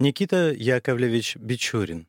Никита Яковлевич Бичурин.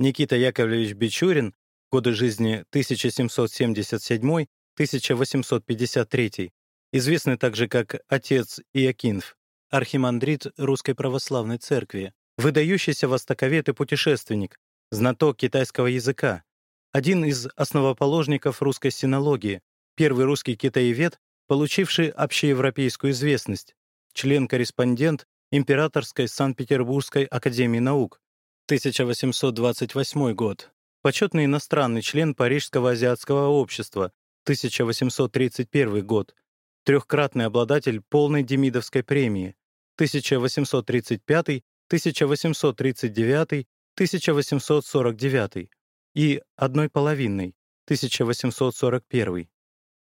Никита Яковлевич Бичурин, годы жизни 1777-1853, известный также как отец Иокинф, архимандрит Русской Православной Церкви, выдающийся востоковед и путешественник, знаток китайского языка, один из основоположников русской синологии, первый русский китаевед, получивший общеевропейскую известность, член-корреспондент Императорской Санкт-Петербургской академии наук, 1828 год, почетный иностранный член Парижского азиатского общества, 1831 год, трехкратный обладатель полной Демидовской премии, 1835, 1839, 1849 и одной половинной, 1841.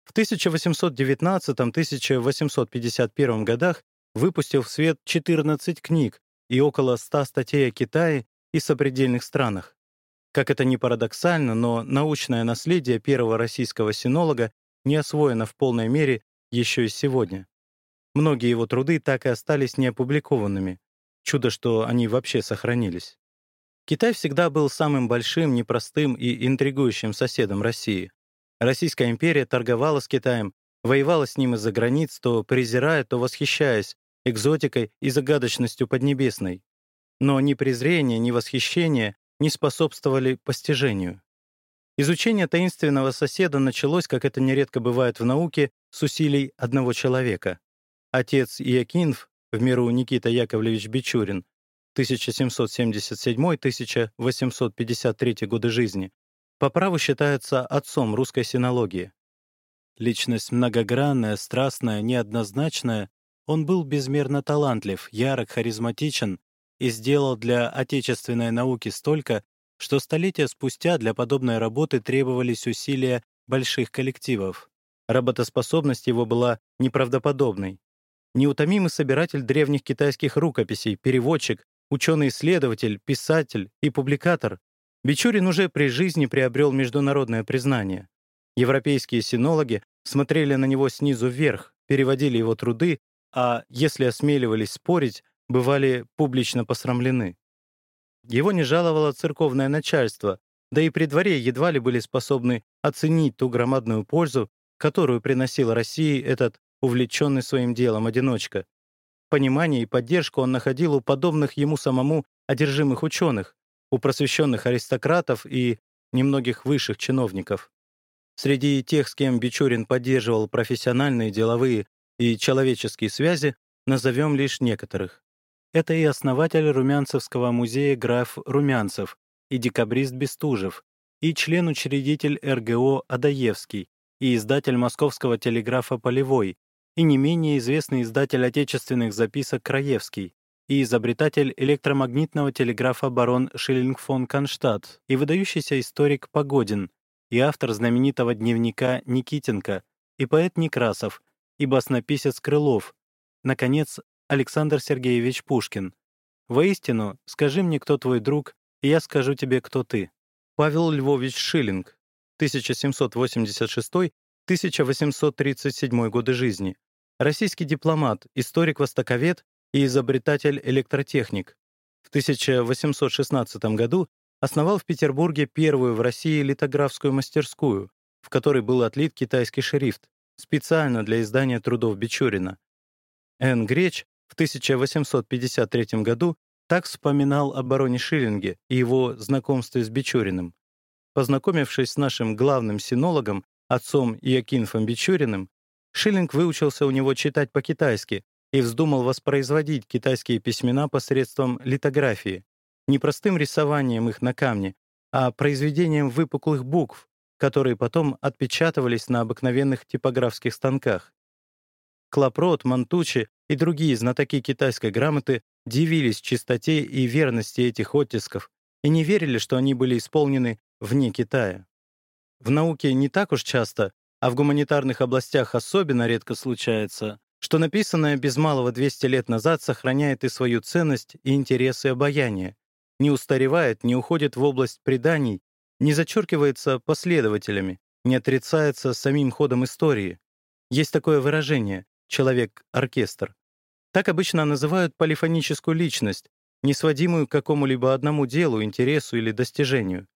В 1819-1851 годах выпустил в свет 14 книг и около 100 статей о Китае и сопредельных странах. Как это ни парадоксально, но научное наследие первого российского синолога не освоено в полной мере еще и сегодня. Многие его труды так и остались неопубликованными. Чудо, что они вообще сохранились. Китай всегда был самым большим, непростым и интригующим соседом России. Российская империя торговала с Китаем, воевала с ним из-за границ, то презирая, то восхищаясь экзотикой и загадочностью Поднебесной. Но ни презрение, ни восхищение не способствовали постижению. Изучение таинственного соседа началось, как это нередко бывает в науке, с усилий одного человека. Отец Иокинф, в миру Никита Яковлевич Бичурин, 1777-1853 годы жизни, по праву считается отцом русской синологии. Личность многогранная, страстная, неоднозначная, он был безмерно талантлив, ярок, харизматичен и сделал для отечественной науки столько, что столетия спустя для подобной работы требовались усилия больших коллективов. Работоспособность его была неправдоподобной. Неутомимый собиратель древних китайских рукописей, переводчик, ученый-исследователь, писатель и публикатор, Бичурин уже при жизни приобрел международное признание. Европейские синологи смотрели на него снизу вверх, переводили его труды а если осмеливались спорить, бывали публично посрамлены. Его не жаловало церковное начальство, да и при дворе едва ли были способны оценить ту громадную пользу, которую приносил России этот увлеченный своим делом одиночка. Понимание и поддержку он находил у подобных ему самому одержимых ученых, у просвещенных аристократов и немногих высших чиновников. Среди тех, с кем Бичурин поддерживал профессиональные, деловые и человеческие связи назовем лишь некоторых. Это и основатель Румянцевского музея граф Румянцев, и декабрист Бестужев, и член-учредитель РГО Адаевский, и издатель московского телеграфа Полевой, и не менее известный издатель отечественных записок Краевский, и изобретатель электромагнитного телеграфа барон Шиллинг фон Конштадт, и выдающийся историк Погодин, и автор знаменитого дневника Никитенко, и поэт Некрасов, и баснописец Крылов, наконец, Александр Сергеевич Пушкин. Воистину, скажи мне, кто твой друг, и я скажу тебе, кто ты. Павел Львович Шиллинг, 1786-1837 годы жизни. Российский дипломат, историк-востоковед и изобретатель-электротехник. В 1816 году основал в Петербурге первую в России литографскую мастерскую, в которой был отлит китайский шрифт специально для издания трудов Бичурина. Н. Греч в 1853 году так вспоминал о бароне Шиллинге и его знакомстве с Бичуриным. Познакомившись с нашим главным синологом, отцом Иокинфом Бичуриным, Шиллинг выучился у него читать по-китайски и вздумал воспроизводить китайские письмена посредством литографии, не простым рисованием их на камне, а произведением выпуклых букв, которые потом отпечатывались на обыкновенных типографских станках. Клапрот, Мантучи и другие знатоки китайской грамоты дивились чистоте и верности этих оттисков и не верили, что они были исполнены вне Китая. В науке не так уж часто, а в гуманитарных областях особенно редко случается, что написанное без малого 200 лет назад сохраняет и свою ценность, и интересы обаяния, не устаревает, не уходит в область преданий не зачеркивается последователями, не отрицается самим ходом истории. Есть такое выражение «человек-оркестр». Так обычно называют полифоническую личность, не сводимую к какому-либо одному делу, интересу или достижению.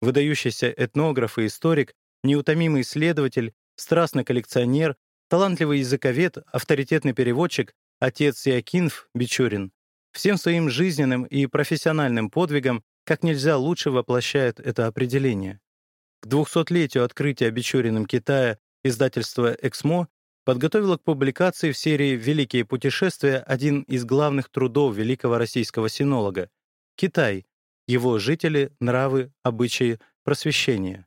Выдающийся этнограф и историк, неутомимый исследователь, страстный коллекционер, талантливый языковед, авторитетный переводчик, отец Иокинф Бичурин, всем своим жизненным и профессиональным подвигом как нельзя лучше воплощает это определение. К 200-летию открытия Бичуриным Китая издательство «Эксмо» подготовило к публикации в серии «Великие путешествия» один из главных трудов великого российского синолога — «Китай. Его жители, нравы, обычаи, просвещение».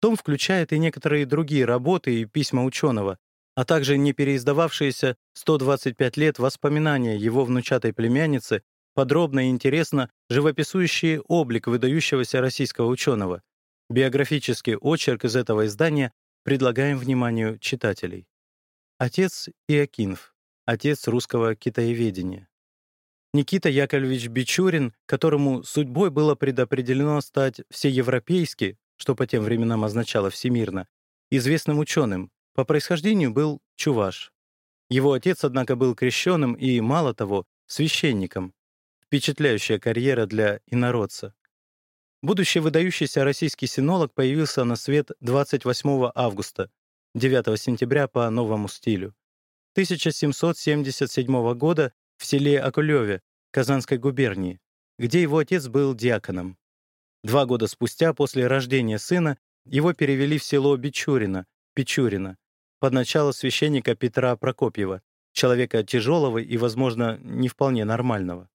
Том включает и некоторые другие работы и письма ученого, а также не переиздававшиеся 125 лет воспоминания его внучатой племянницы, подробно и интересно живописующие облик выдающегося российского ученого. Биографический очерк из этого издания предлагаем вниманию читателей. Отец Иокинф, отец русского китаеведения. Никита Яковлевич Бичурин, которому судьбой было предопределено стать всеевропейски, что по тем временам означало всемирно, известным ученым, по происхождению был чуваш. Его отец, однако, был крещенным и, мало того, священником. Впечатляющая карьера для инородца. Будущий выдающийся российский синолог появился на свет 28 августа, 9 сентября по новому стилю. 1777 года в селе Акулеве Казанской губернии, где его отец был диаконом. Два года спустя, после рождения сына, его перевели в село Бичурино, Печурино, под начало священника Петра Прокопьева, человека тяжелого и, возможно, не вполне нормального.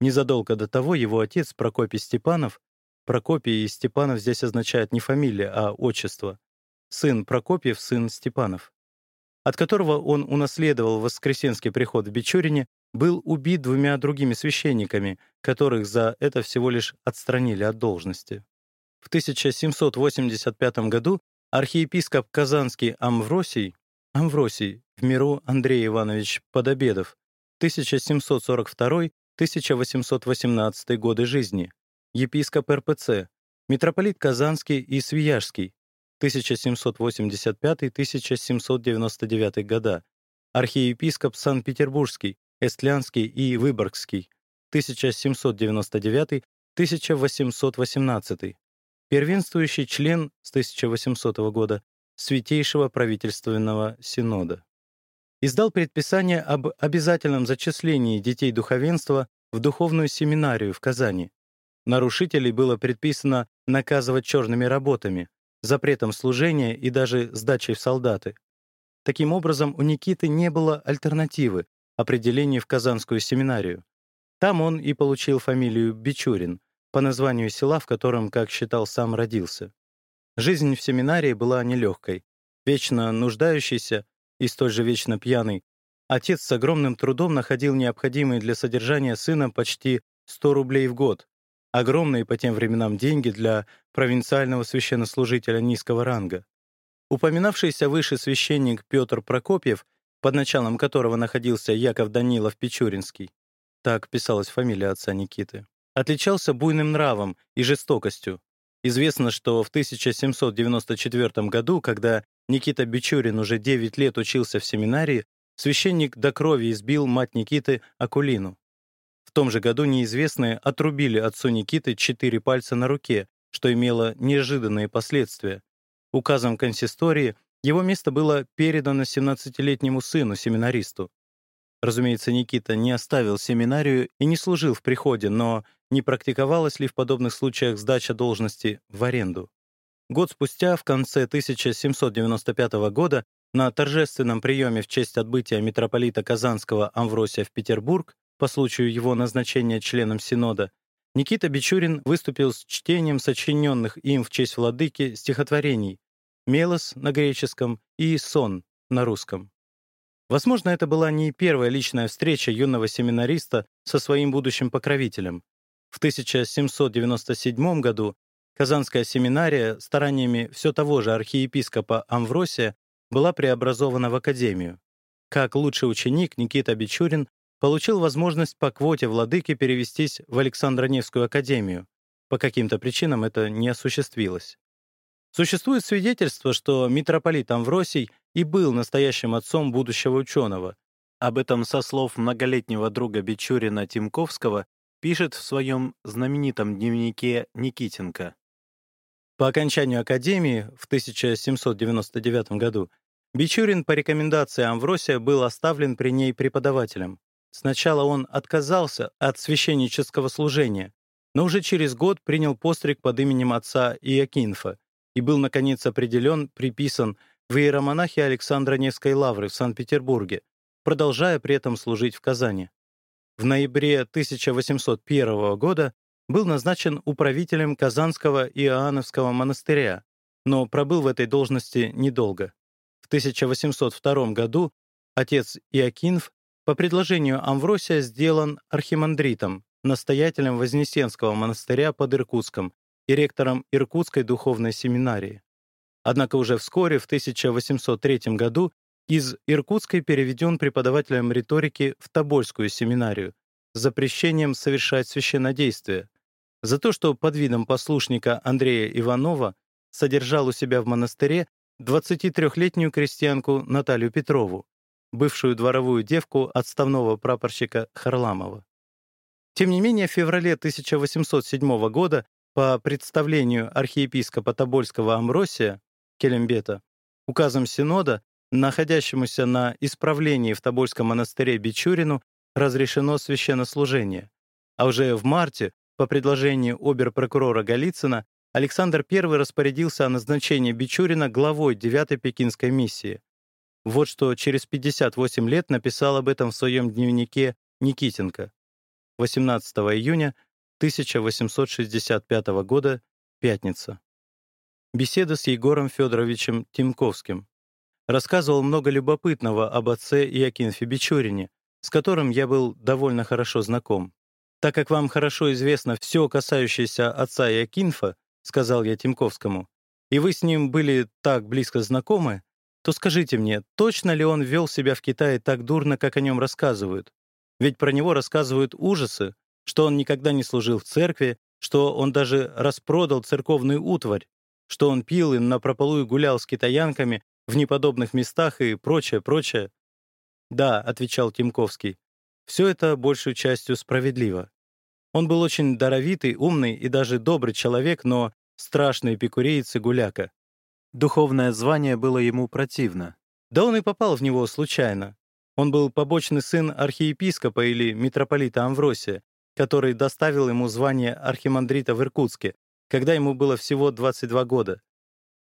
Незадолго до того его отец, Прокопий Степанов, Прокопий и Степанов здесь означают не фамилия, а отчество, сын Прокопьев, сын Степанов, от которого он унаследовал воскресенский приход в Бичурине, был убит двумя другими священниками, которых за это всего лишь отстранили от должности. В 1785 году архиепископ Казанский Амвросий, Амвросий в миру Андрей Иванович Подобедов, 1742-1818 годы жизни, епископ РПЦ, митрополит Казанский и Свияжский, 1785-1799 года, архиепископ Санкт-Петербургский, Эстлянский и Выборгский, 1799-1818, первенствующий член с 1800 года Святейшего правительственного синода. Издал предписание об обязательном зачислении детей духовенства в духовную семинарию в Казани. Нарушителей было предписано наказывать черными работами, запретом служения и даже сдачей в солдаты. Таким образом, у Никиты не было альтернативы определению в Казанскую семинарию. Там он и получил фамилию Бичурин, по названию села, в котором, как считал, сам родился. Жизнь в семинарии была нелегкой. Вечно нуждающийся и столь же вечно пьяный, отец с огромным трудом находил необходимые для содержания сына почти 100 рублей в год. Огромные по тем временам деньги для провинциального священнослужителя низкого ранга. Упоминавшийся выше священник Петр Прокопьев, под началом которого находился Яков Данилов Печуринский, так писалась фамилия отца Никиты, отличался буйным нравом и жестокостью. Известно, что в 1794 году, когда Никита Бичурин уже 9 лет учился в семинарии, священник до крови избил мать Никиты Акулину. В том же году неизвестные отрубили отцу Никиты четыре пальца на руке, что имело неожиданные последствия. Указом консистории его место было передано 17-летнему сыну, семинаристу. Разумеется, Никита не оставил семинарию и не служил в приходе, но не практиковалась ли в подобных случаях сдача должности в аренду. Год спустя, в конце 1795 года, на торжественном приеме в честь отбытия митрополита Казанского Амвросия в Петербург по случаю его назначения членом Синода, Никита Бичурин выступил с чтением сочиненных им в честь владыки стихотворений «Мелос» на греческом и «Сон» на русском. Возможно, это была не первая личная встреча юного семинариста со своим будущим покровителем. В 1797 году Казанская семинария стараниями все того же архиепископа Амвросия была преобразована в академию. Как лучший ученик Никита Бичурин получил возможность по квоте владыки перевестись в Александро-Невскую академию. По каким-то причинам это не осуществилось. Существует свидетельство, что митрополит Амвросий и был настоящим отцом будущего ученого. Об этом со слов многолетнего друга Бичурина Тимковского пишет в своем знаменитом дневнике Никитенко. По окончанию Академии в 1799 году Бичурин по рекомендации Амвросия был оставлен при ней преподавателем. Сначала он отказался от священнического служения, но уже через год принял постриг под именем отца Иокинфа и был, наконец, определен, приписан в иеромонахе Александра Невской лавры в Санкт-Петербурге, продолжая при этом служить в Казани. В ноябре 1801 года был назначен управителем Казанского Иоанновского монастыря, но пробыл в этой должности недолго. В 1802 году отец Иокинф по предложению Амвросия сделан архимандритом, настоятелем Вознесенского монастыря под Иркутском и ректором Иркутской духовной семинарии. Однако уже вскоре, в 1803 году, из Иркутской переведен преподавателем риторики в Тобольскую семинарию с запрещением совершать священнодействие, за то, что под видом послушника Андрея Иванова содержал у себя в монастыре 23-летнюю крестьянку Наталью Петрову, бывшую дворовую девку отставного прапорщика Харламова. Тем не менее, в феврале 1807 года по представлению архиепископа Тобольского Амбросия Келембета указом Синода, находящемуся на исправлении в Тобольском монастыре Бичурину, разрешено священнослужение. А уже в марте по предложению обер-прокурора Голицына Александр I распорядился о назначении Бичурина главой 9-й пекинской миссии. Вот что через 58 лет написал об этом в своем дневнике Никитенко. 18 июня 1865 года, пятница. Беседа с Егором Федоровичем Тимковским. Рассказывал много любопытного об отце Иокинфе Бичурине, с которым я был довольно хорошо знаком. «Так как вам хорошо известно все, касающееся отца Якинфа, — сказал я Тимковскому, — и вы с ним были так близко знакомы, то скажите мне, точно ли он вел себя в Китае так дурно, как о нем рассказывают? Ведь про него рассказывают ужасы, что он никогда не служил в церкви, что он даже распродал церковную утварь, что он пил и напропалую гулял с китаянками в неподобных местах и прочее, прочее. «Да», — отвечал Тимковский, — «все это большей частью справедливо. Он был очень даровитый, умный и даже добрый человек, но страшный эпикуреец и гуляка. Духовное звание было ему противно. Да он и попал в него случайно. Он был побочный сын архиепископа или митрополита Амвросия, который доставил ему звание архимандрита в Иркутске, когда ему было всего 22 года.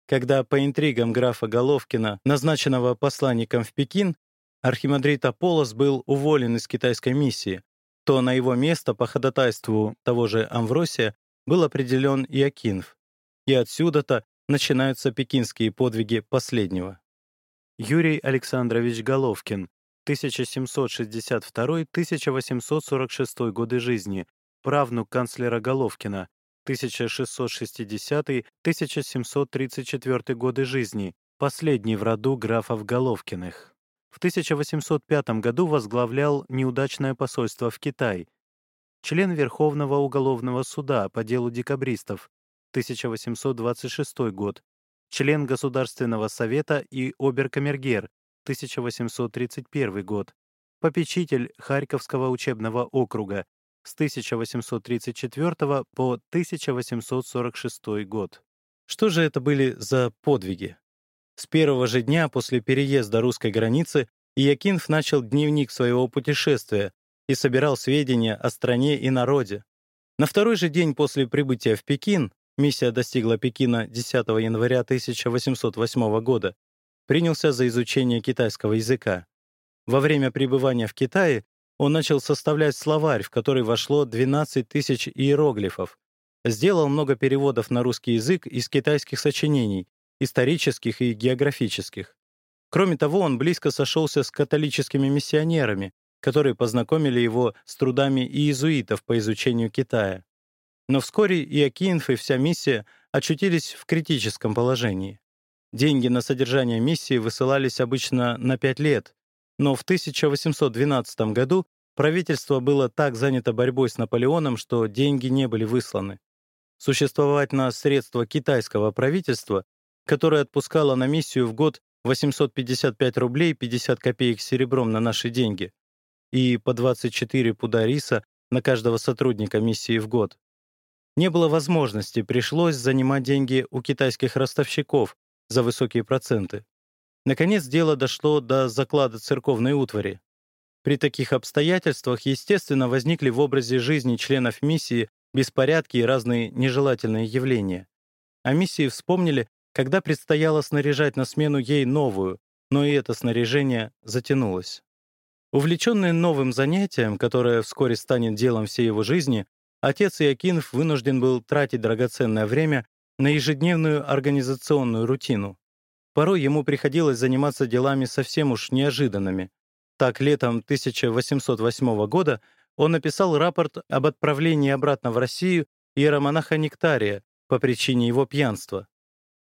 Когда по интригам графа Головкина, назначенного посланником в Пекин, архимандрит Аполос был уволен из китайской миссии, то на его место по ходатайству того же Амвросия был определен Иокинф. И отсюда-то начинаются пекинские подвиги последнего. Юрий Александрович Головкин, 1762-1846 годы жизни, правнук канцлера Головкина, 1660-1734 годы жизни, последний в роду графов Головкиных. В 1805 году возглавлял неудачное посольство в Китай, член Верховного уголовного суда по делу декабристов, 1826 год, член Государственного совета и оберкамергер, 1831 год, попечитель Харьковского учебного округа с 1834 по 1846 год. Что же это были за подвиги? С первого же дня после переезда русской границы Иокинф начал дневник своего путешествия и собирал сведения о стране и народе. На второй же день после прибытия в Пекин, миссия достигла Пекина 10 января 1808 года, принялся за изучение китайского языка. Во время пребывания в Китае он начал составлять словарь, в который вошло 12 тысяч иероглифов, сделал много переводов на русский язык из китайских сочинений, исторических и географических. Кроме того, он близко сошелся с католическими миссионерами, которые познакомили его с трудами иезуитов по изучению Китая. Но вскоре и и вся миссия очутились в критическом положении. Деньги на содержание миссии высылались обычно на пять лет, но в 1812 году правительство было так занято борьбой с Наполеоном, что деньги не были высланы. Существовать на средства китайского правительства которая отпускала на миссию в год 855 рублей 50 копеек серебром на наши деньги и по 24 пуда риса на каждого сотрудника миссии в год. Не было возможности, пришлось занимать деньги у китайских ростовщиков за высокие проценты. Наконец, дело дошло до заклада церковной утвари. При таких обстоятельствах, естественно, возникли в образе жизни членов миссии беспорядки и разные нежелательные явления. О миссии вспомнили, когда предстояло снаряжать на смену ей новую, но и это снаряжение затянулось. Увлеченный новым занятием, которое вскоре станет делом всей его жизни, отец Иокинов вынужден был тратить драгоценное время на ежедневную организационную рутину. Порой ему приходилось заниматься делами совсем уж неожиданными. Так, летом 1808 года он написал рапорт об отправлении обратно в Россию иеромонаха Нектария по причине его пьянства.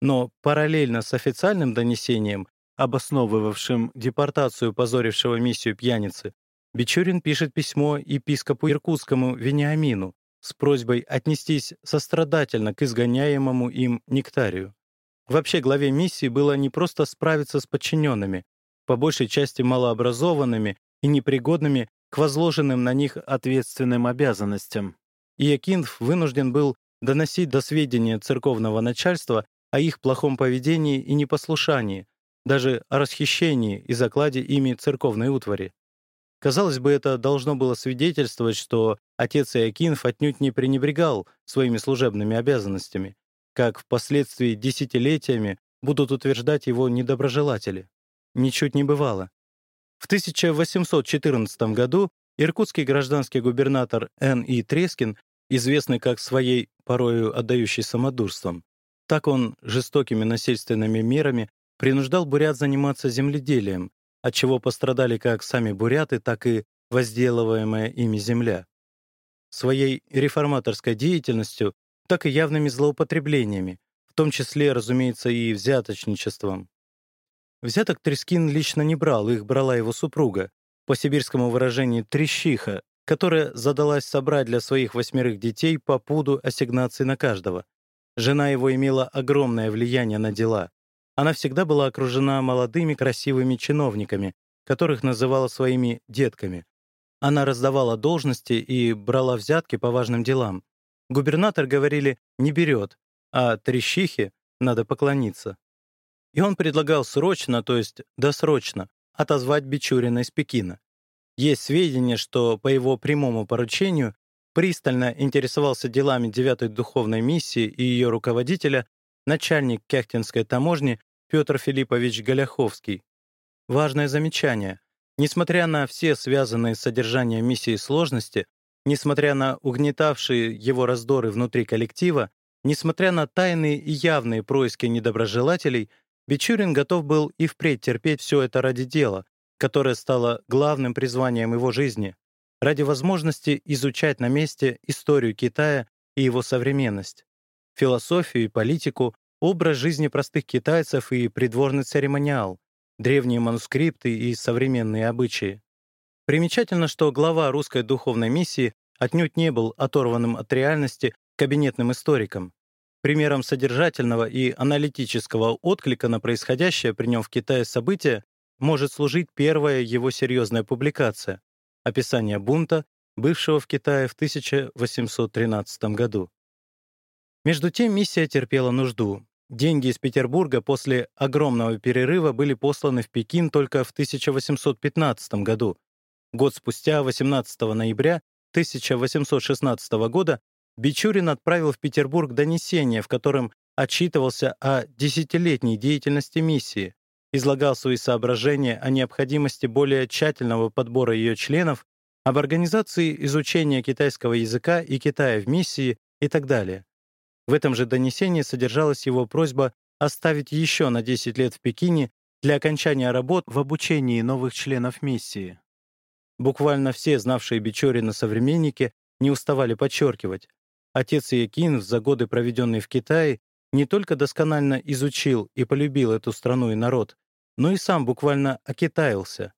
Но параллельно с официальным донесением, обосновывавшим депортацию позорившего миссию пьяницы, Бичурин пишет письмо епископу Иркутскому Вениамину с просьбой отнестись сострадательно к изгоняемому им Нектарию. Вообще главе миссии было не просто справиться с подчиненными, по большей части малообразованными и непригодными к возложенным на них ответственным обязанностям. Иокинф вынужден был доносить до сведения церковного начальства о их плохом поведении и непослушании, даже о расхищении и закладе ими церковной утвари. Казалось бы, это должно было свидетельствовать, что отец Иокинф отнюдь не пренебрегал своими служебными обязанностями, как впоследствии десятилетиями будут утверждать его недоброжелатели. Ничуть не бывало. В 1814 году иркутский гражданский губернатор Н. И. Трескин, известный как своей порою отдающий самодурством, так он жестокими насильственными мерами принуждал бурят заниматься земледелием, от чего пострадали как сами буряты, так и возделываемая ими земля. Своей реформаторской деятельностью так и явными злоупотреблениями, в том числе, разумеется, и взяточничеством. Взяток Трескин лично не брал, их брала его супруга, по сибирскому выражению «трещиха», которая задалась собрать для своих восьмерых детей по пуду ассигнаций на каждого. Жена его имела огромное влияние на дела. Она всегда была окружена молодыми красивыми чиновниками, которых называла своими «детками». Она раздавала должности и брала взятки по важным делам, Губернатор, говорили, не берет, а трещихе надо поклониться. И он предлагал срочно, то есть досрочно, отозвать Бичурина из Пекина. Есть сведения, что по его прямому поручению пристально интересовался делами девятой духовной миссии и ее руководителя начальник Кяхтинской таможни Петр Филиппович Голяховский. Важное замечание. Несмотря на все связанные с содержанием миссии сложности, Несмотря на угнетавшие его раздоры внутри коллектива, несмотря на тайные и явные происки недоброжелателей, Бичурин готов был и впредь терпеть все это ради дела, которое стало главным призванием его жизни, ради возможности изучать на месте историю Китая и его современность, философию и политику, образ жизни простых китайцев и придворный церемониал, древние манускрипты и современные обычаи. Примечательно, что глава русской духовной миссии отнюдь не был оторванным от реальности кабинетным историком. Примером содержательного и аналитического отклика на происходящее при нем в Китае событие может служить первая его серьезная публикация «Описание бунта, бывшего в Китае в 1813 году». Между тем миссия терпела нужду. Деньги из Петербурга после огромного перерыва были посланы в Пекин только в 1815 году, Год спустя, 18 ноября 1816 года, Бичурин отправил в Петербург донесение, в котором отчитывался о десятилетней деятельности миссии, излагал свои соображения о необходимости более тщательного подбора ее членов, об организации изучения китайского языка и Китая в миссии и так далее. В этом же донесении содержалась его просьба оставить еще на 10 лет в Пекине для окончания работ в обучении новых членов миссии. Буквально все, знавшие Бичорина современники, не уставали подчеркивать. Отец Якин за годы, проведенные в Китае, не только досконально изучил и полюбил эту страну и народ, но и сам буквально окитаился.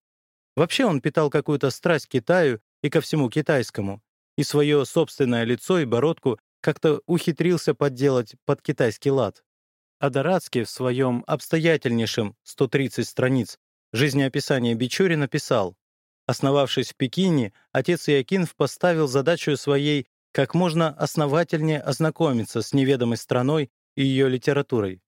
Вообще он питал какую-то страсть к Китаю и ко всему китайскому, и свое собственное лицо и бородку как-то ухитрился подделать под китайский лад. А Дорадский в своем обстоятельнейшем 130 страниц жизнеописания Бичури написал Основавшись в Пекине, отец Иокинф поставил задачу своей как можно основательнее ознакомиться с неведомой страной и ее литературой.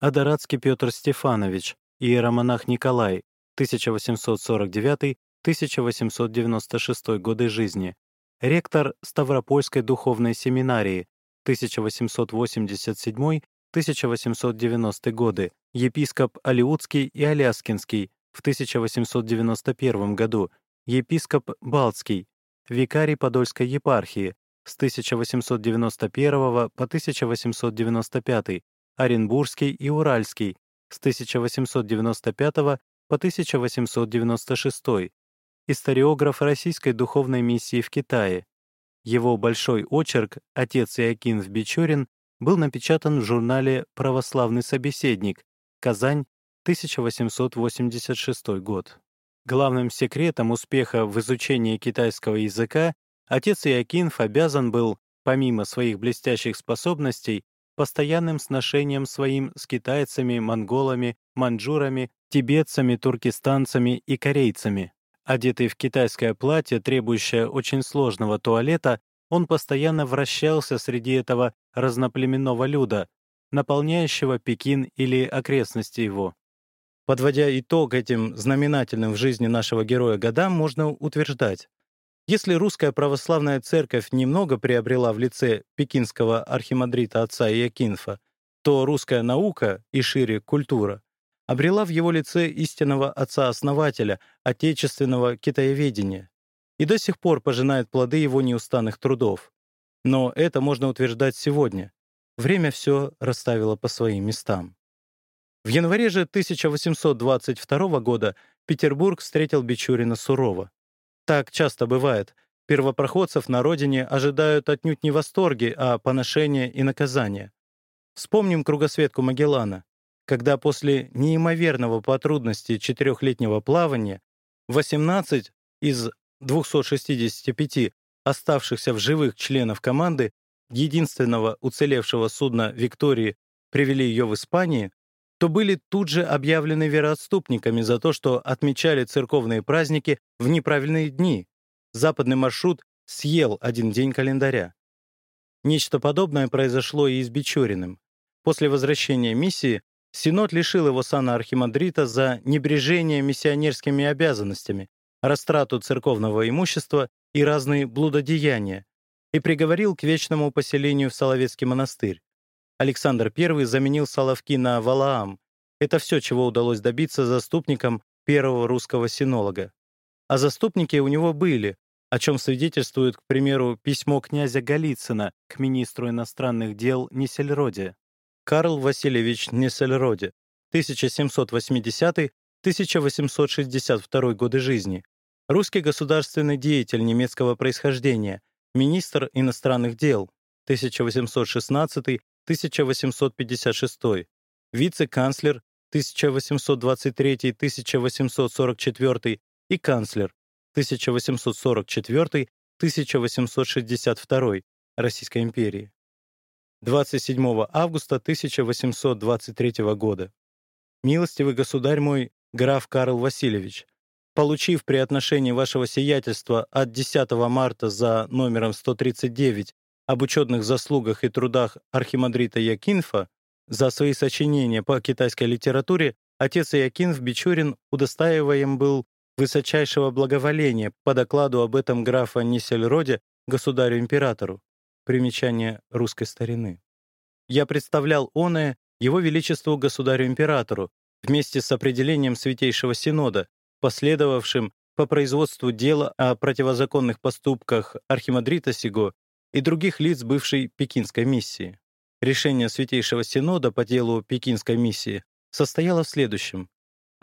Адаратский Петр Стефанович, иеромонах Николай, 1849-1896 годы жизни, ректор Ставропольской духовной семинарии, 1887-1890 годы, епископ Алиутский и Аляскинский в 1891 году, епископ Балтский, викарий Подольской епархии с 1891 по 1895, Оренбургский и Уральский с 1895 по 1896, историограф Российской духовной миссии в Китае. Его большой очерк «Отец Иокин в Бичурин» был напечатан в журнале «Православный собеседник», Казань, 1886 год. Главным секретом успеха в изучении китайского языка отец Иокинф обязан был, помимо своих блестящих способностей, постоянным сношением своим с китайцами, монголами, маньчжурами, тибетцами, туркестанцами и корейцами. Одетый в китайское платье, требующее очень сложного туалета, он постоянно вращался среди этого разноплеменного люда, наполняющего Пекин или окрестности его. Подводя итог этим знаменательным в жизни нашего героя годам, можно утверждать, если русская православная церковь немного приобрела в лице пекинского архимандрита отца Иокинфа, то русская наука и шире культура обрела в его лице истинного отца-основателя отечественного китаеведения и до сих пор пожинает плоды его неустанных трудов. Но это можно утверждать сегодня. Время все расставило по своим местам. В январе же 1822 года Петербург встретил Бичурина сурово. Так часто бывает. Первопроходцев на родине ожидают отнюдь не восторги, а поношения и наказания. Вспомним кругосветку Магеллана, когда после неимоверного по трудности четырехлетнего плавания 18 из 265 оставшихся в живых членов команды единственного уцелевшего судна «Виктории» привели ее в Испании, то были тут же объявлены вероотступниками за то, что отмечали церковные праздники в неправильные дни. Западный маршрут съел один день календаря. Нечто подобное произошло и с Бичуриным. После возвращения миссии Синод лишил его сана архимандрита за небрежение миссионерскими обязанностями, растрату церковного имущества и разные блудодеяния, и приговорил к вечному поселению в Соловецкий монастырь. Александр I заменил Соловки на Валаам. Это все, чего удалось добиться заступникам первого русского синолога. А заступники у него были, о чем свидетельствует, к примеру, письмо князя Голицына к министру иностранных дел Несельроде. Карл Васильевич Несельроде, 1780-1862 годы жизни, русский государственный деятель немецкого происхождения, министр иностранных дел, 1816 1856, вице-канцлер 1823-1844 и канцлер 1844-1862 Российской империи. 27 августа 1823 года. Милостивый государь мой, граф Карл Васильевич, получив при отношении вашего сиятельства от 10 марта за номером 139 об учетных заслугах и трудах архимандрита Якинфа за свои сочинения по китайской литературе отец Якинф Бичурин удостаиваем был высочайшего благоволения по докладу об этом графа Нисельроде государю-императору. Примечание русской старины. Я представлял оное его величеству государю-императору вместе с определением Святейшего Синода, последовавшим по производству дела о противозаконных поступках архимандрита Сиго и других лиц бывшей Пекинской миссии. Решение Святейшего Синода по делу Пекинской миссии состояло в следующем.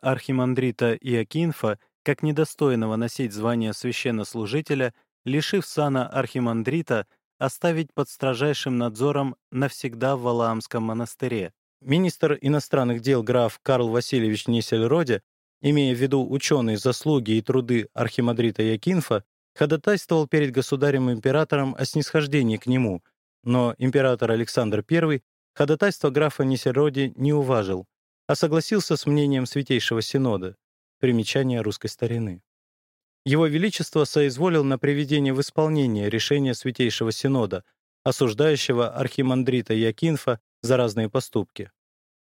Архимандрита Иокинфа, как недостойного носить звание священнослужителя, лишив сана архимандрита, оставить под строжайшим надзором навсегда в Валаамском монастыре. Министр иностранных дел граф Карл Васильевич Нисельроде, имея в виду ученые заслуги и труды архимандрита Якинфа, ходатайствовал перед государем-императором о снисхождении к нему, но император Александр I ходатайство графа Несероди не уважил, а согласился с мнением Святейшего Синода, примечание русской старины. Его Величество соизволил на приведение в исполнение решения Святейшего Синода, осуждающего архимандрита Якинфа за разные поступки.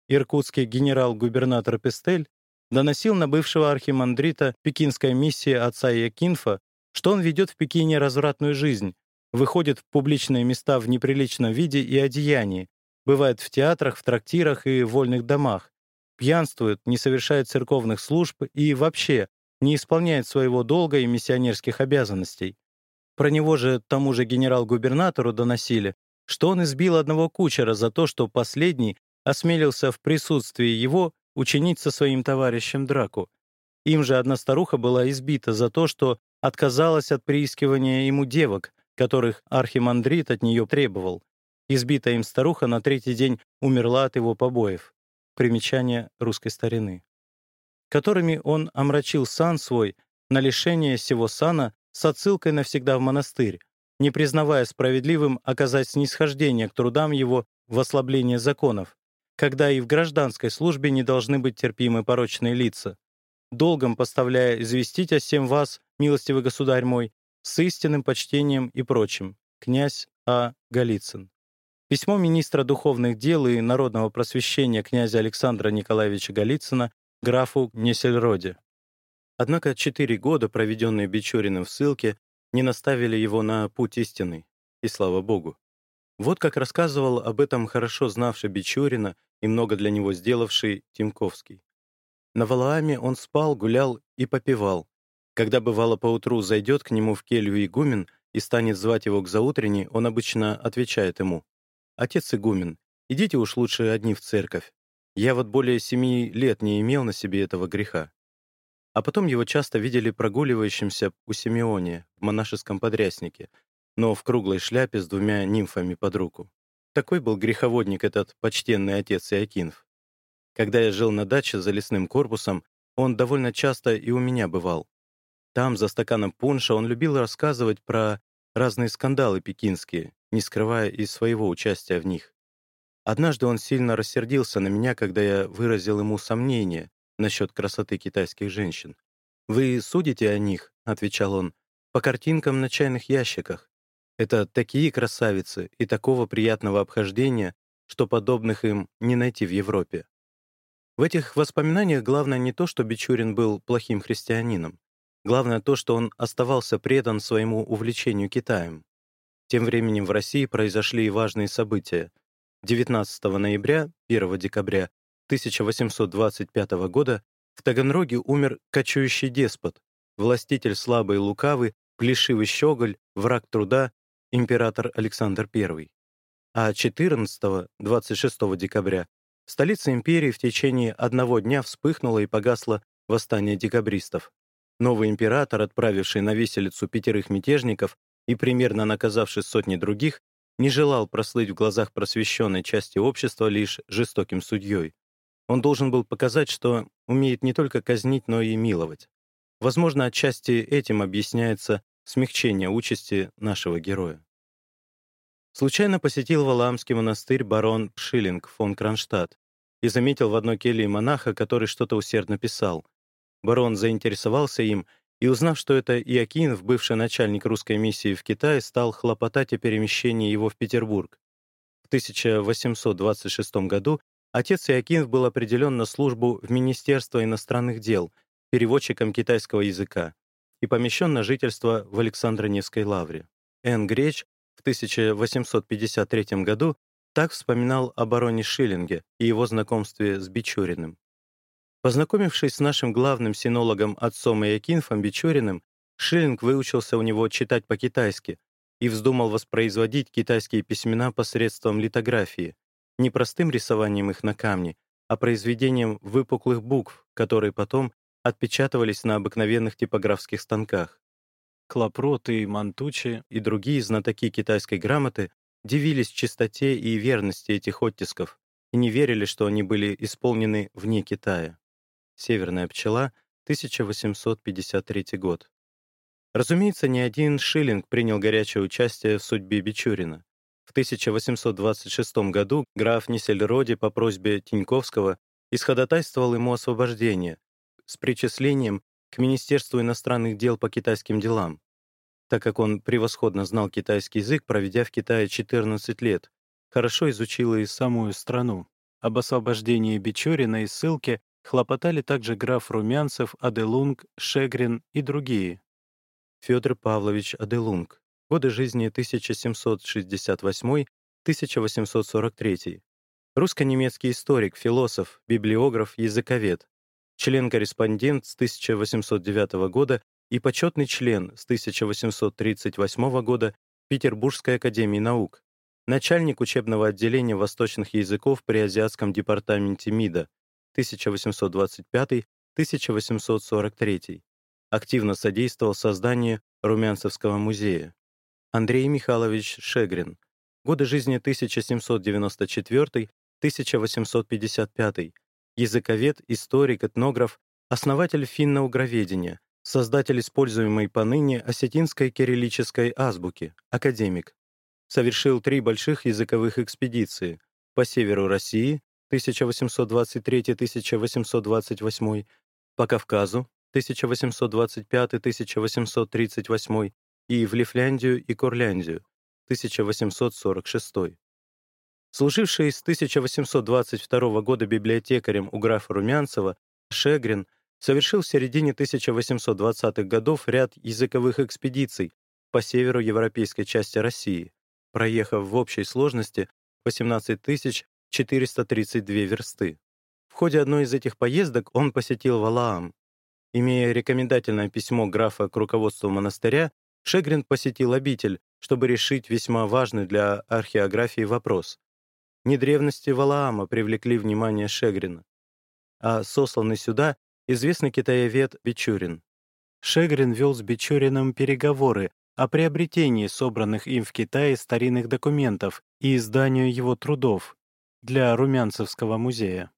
Иркутский генерал-губернатор Пестель доносил на бывшего архимандрита пекинской миссии отца Якинфа, что он ведет в Пекине развратную жизнь, выходит в публичные места в неприличном виде и одеянии, бывает в театрах, в трактирах и вольных домах, пьянствует, не совершает церковных служб и вообще не исполняет своего долга и миссионерских обязанностей. Про него же тому же генерал-губернатору доносили, что он избил одного кучера за то, что последний осмелился в присутствии его учинить со своим товарищем драку. Им же одна старуха была избита за то, что отказалась от приискивания ему девок, которых архимандрит от нее требовал. Избитая им старуха на третий день умерла от его побоев. Примечание русской старины. Которыми он омрачил сан свой на лишение сего сана с отсылкой навсегда в монастырь, не признавая справедливым оказать снисхождение к трудам его в ослабление законов, когда и в гражданской службе не должны быть терпимы порочные лица, долгом поставляя известить о всем вас, милостивый государь мой, с истинным почтением и прочим. Князь А. Голицын. Письмо министра духовных дел и народного просвещения князя Александра Николаевича Голицына графу Несельроде. Однако четыре года, проведенные Бичуриным в ссылке, не наставили его на путь истины, и слава Богу. Вот как рассказывал об этом хорошо знавший Бичурина и много для него сделавший Тимковский. На Валааме он спал, гулял и попивал, когда бывало поутру зайдет к нему в келью игумен и станет звать его к заутренней, он обычно отвечает ему, «Отец игумен, идите уж лучше одни в церковь. Я вот более семи лет не имел на себе этого греха». А потом его часто видели прогуливающимся у Симеония в монашеском подряснике, но в круглой шляпе с двумя нимфами под руку. Такой был греховодник этот почтенный отец Иокинф. Когда я жил на даче за лесным корпусом, он довольно часто и у меня бывал. Там, за стаканом пунша, он любил рассказывать про разные скандалы пекинские, не скрывая и своего участия в них. Однажды он сильно рассердился на меня, когда я выразил ему сомнение насчет красоты китайских женщин. «Вы судите о них», — отвечал он, — «по картинкам на чайных ящиках. Это такие красавицы и такого приятного обхождения, что подобных им не найти в Европе». В этих воспоминаниях главное не то, что Бичурин был плохим христианином. Главное то, что он оставался предан своему увлечению Китаем. Тем временем в России произошли и важные события. 19 ноября, 1 декабря 1825 года в Таганроге умер кочующий деспот, властитель слабый и лукавый, плешивый щеголь, враг труда, император Александр I. А 14-26 декабря в столице империи в течение одного дня вспыхнуло и погасло восстание декабристов. Новый император, отправивший на виселицу пятерых мятежников и примерно наказавший сотни других, не желал прослыть в глазах просвещенной части общества лишь жестоким судьей. Он должен был показать, что умеет не только казнить, но и миловать. Возможно, отчасти этим объясняется смягчение участи нашего героя. Случайно посетил Валаамский монастырь барон Пшилинг фон Кронштадт и заметил в одной келье монаха, который что-то усердно писал. Барон заинтересовался им и, узнав, что это Иокинов, бывший начальник русской миссии в Китае, стал хлопотать о перемещении его в Петербург. В 1826 году отец Иокинов был определен на службу в Министерство иностранных дел, переводчиком китайского языка, и помещен на жительство в Александро-Невской лавре. Н. Греч в 1853 году так вспоминал о бароне Шиллинге и его знакомстве с Бичуриным. Познакомившись с нашим главным синологом отцом Иокинфом Бичуриным, Шиллинг выучился у него читать по-китайски и вздумал воспроизводить китайские письмена посредством литографии, не простым рисованием их на камне, а произведением выпуклых букв, которые потом отпечатывались на обыкновенных типографских станках. Клапрот и Мантучи и другие знатоки китайской грамоты дивились чистоте и верности этих оттисков и не верили, что они были исполнены вне Китая. Северная пчела, 1853 год. Разумеется, ни один Шиллинг принял горячее участие в судьбе Бичурина. В 1826 году граф Нисельроди по просьбе Тиньковского исходотайствовал ему освобождение с причислением к Министерству иностранных дел по китайским делам, так как он превосходно знал китайский язык, проведя в Китае 14 лет, хорошо изучил и самую страну. Об освобождении Бичорина и ссылке хлопотали также граф Румянцев, Аделунг, Шегрин и другие. Федор Павлович Аделунг. Годы жизни 1768-1843. Русско-немецкий историк, философ, библиограф, языковед. Член-корреспондент с 1809 года и почетный член с 1838 года Петербургской академии наук. Начальник учебного отделения восточных языков при Азиатском департаменте МИДа 1825-1843 активно содействовал созданию Румянцевского музея. Андрей Михайлович Шегрин. Годы жизни 1794-1855. Языковед, историк, этнограф, основатель финно-угроведения, создатель используемой поныне осетинской кириллической азбуки, академик. Совершил три больших языковых экспедиции по северу России 1823-1828, по Кавказу 1825-1838 и в Лифляндию и Курляндию 1846. Служивший с 1822 года библиотекарем у графа Румянцева, Шегрин совершил в середине 1820-х годов ряд языковых экспедиций по северу европейской части России, проехав в общей сложности 18 432 версты. В ходе одной из этих поездок он посетил Валаам, Имея рекомендательное письмо графа к руководству монастыря, Шегрин посетил обитель, чтобы решить весьма важный для археографии вопрос. Не древности Валаама привлекли внимание Шегрина, а сосланный сюда известный китаевед Бичурин. Шегрин вел с Бичуриным переговоры о приобретении собранных им в Китае старинных документов и изданию его трудов для Румянцевского музея.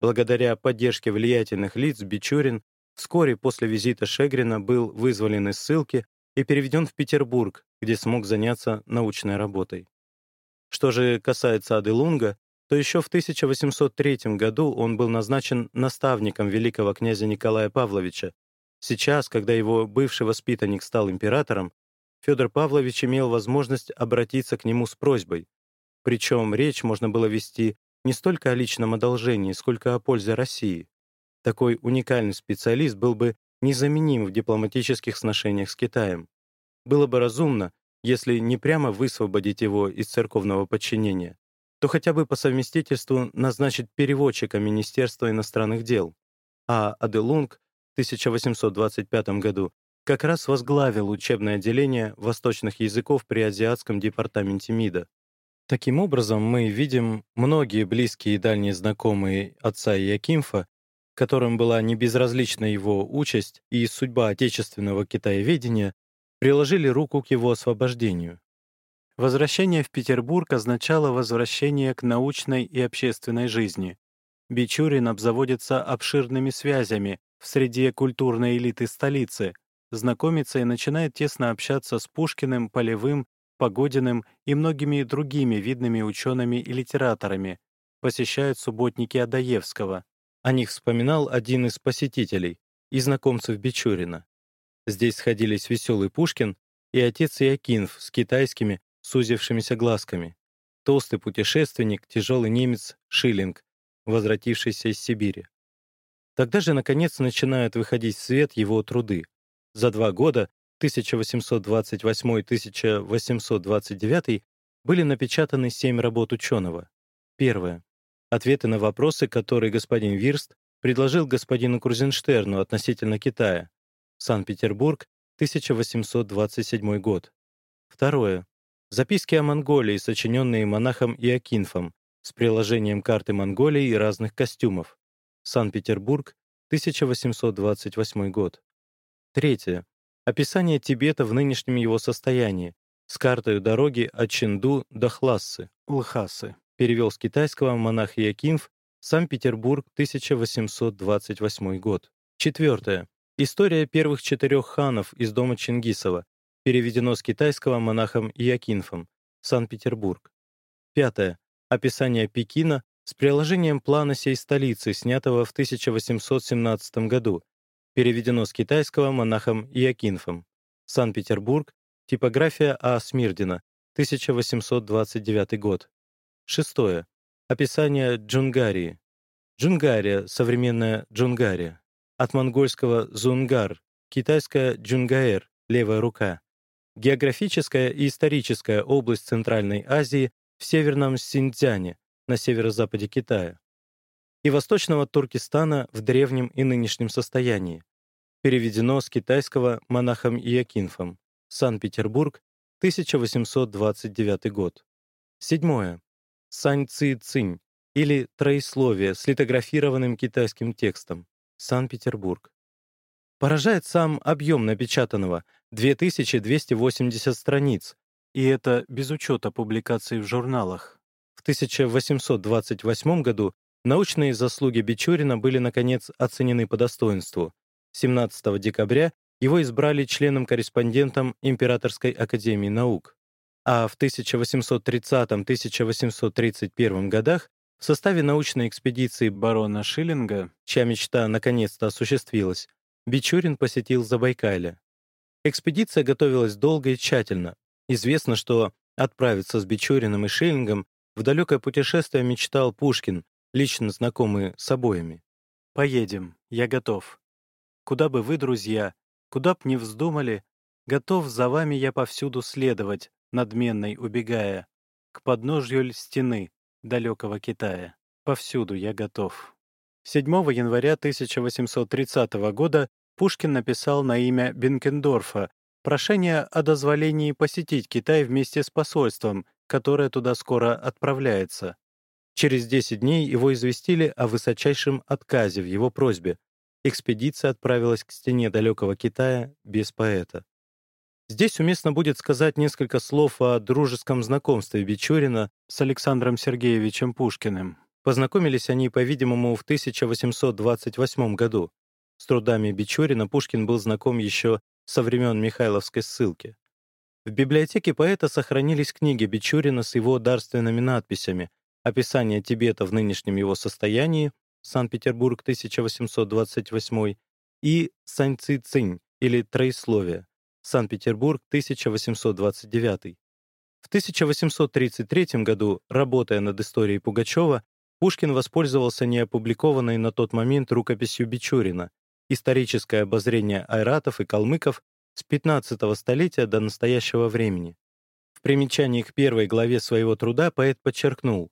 Благодаря поддержке влиятельных лиц Бичурин Вскоре после визита Шегрина был вызволен из ссылки и переведен в Петербург, где смог заняться научной работой. Что же касается Аделунга, то еще в 1803 году он был назначен наставником великого князя Николая Павловича. Сейчас, когда его бывший воспитанник стал императором, Федор Павлович имел возможность обратиться к нему с просьбой. Причем речь можно было вести не столько о личном одолжении, сколько о пользе России. Такой уникальный специалист был бы незаменим в дипломатических сношениях с Китаем. Было бы разумно, если не прямо высвободить его из церковного подчинения, то хотя бы по совместительству назначить переводчика Министерства иностранных дел. А Аделунг в 1825 году как раз возглавил учебное отделение восточных языков при Азиатском департаменте МИДа. Таким образом, мы видим многие близкие и дальние знакомые отца Якимфа которым была не безразлична его участь и судьба отечественного китаеведения, приложили руку к его освобождению. Возвращение в Петербург означало возвращение к научной и общественной жизни. Бичурин обзаводится обширными связями в среде культурной элиты столицы, знакомится и начинает тесно общаться с Пушкиным, Полевым, Погодиным и многими другими видными учеными и литераторами, посещает субботники Адаевского. О них вспоминал один из посетителей и знакомцев Бичурина. Здесь сходились веселый Пушкин и отец Иокинф с китайскими, сузившимися глазками, толстый путешественник, тяжелый немец Шиллинг, возвратившийся из Сибири. Тогда же, наконец, начинают выходить в свет его труды. За два года, 1828-1829, были напечатаны семь работ ученого. Первое. Ответы на вопросы, которые господин Вирст предложил господину Крузенштерну относительно Китая. Санкт-Петербург, 1827 год. Второе. Записки о Монголии, сочиненные монахом Иокинфом, с приложением карты Монголии и разных костюмов. Санкт-Петербург, 1828 год. Третье. Описание Тибета в нынешнем его состоянии, с картой дороги от Чинду до Хлассы, Лхасы перевел с китайского монах Якимф, Санкт-Петербург, 1828 год. Четвертое. История первых четырех ханов из дома Чингисова, переведено с китайского монахом Якинфом, Санкт-Петербург. Пятое. Описание Пекина с приложением плана сей столицы, снятого в 1817 году, Переведено с китайского монахом Иокинфом. Санкт-Петербург. Типография А. Смирдина. 1829 год. Шестое. Описание Джунгарии. Джунгария, современная Джунгария. От монгольского «зунгар», китайская «джунгаэр», левая рука. Географическая и историческая область Центральной Азии в северном Синьцзяне, на северо-западе Китая. И восточного Туркестана в древнем и нынешнем состоянии. Переведено с китайского монахом Иокинфом. Санкт-Петербург, 1829 год. Седьмое. Сань Ци Цинь или троисловие с литографированным китайским текстом. Санкт-Петербург. Поражает сам объем напечатанного — 2280 страниц, и это без учета публикаций в журналах. В 1828 году научные заслуги Бичурина были, наконец, оценены по достоинству. 17 декабря его избрали членом-корреспондентом Императорской академии наук. А в 1830-1831 годах в составе научной экспедиции барона Шиллинга, чья мечта наконец-то осуществилась, Бичурин посетил Забайкалье. Экспедиция готовилась долго и тщательно. Известно, что отправиться с Бичуриным и Шиллингом в далекое путешествие мечтал Пушкин, лично знакомый с обоими. «Поедем, я готов. Куда бы вы, друзья, куда б не вздумали, готов за вами я повсюду следовать, надменной убегая, к подножью стены далекого Китая. Повсюду я готов». 7 января 1830 года Пушкин написал на имя Бенкендорфа прошение о дозволении посетить Китай вместе с посольством, которое туда скоро отправляется. Через 10 дней его известили о высочайшем отказе в его просьбе. Экспедиция отправилась к стене далекого Китая без поэта. Здесь уместно будет сказать несколько слов о дружеском знакомстве Бичурина с Александром Сергеевичем Пушкиным. Познакомились они, по-видимому, в 1828 году. С трудами Бичурина Пушкин был знаком еще со времен Михайловской ссылки. В библиотеке поэта сохранились книги Бичурина с его дарственными надписями, описание Тибета в нынешнем его состоянии, Санкт-Петербург, 1828, и Саньци Цинь, или Троисловие, Санкт-Петербург, 1829. В 1833 году, работая над историей Пугачева, Пушкин воспользовался неопубликованной на тот момент рукописью Бичурина «Историческое обозрение айратов и калмыков с 15 столетия до настоящего времени». В примечании к первой главе своего труда поэт подчеркнул,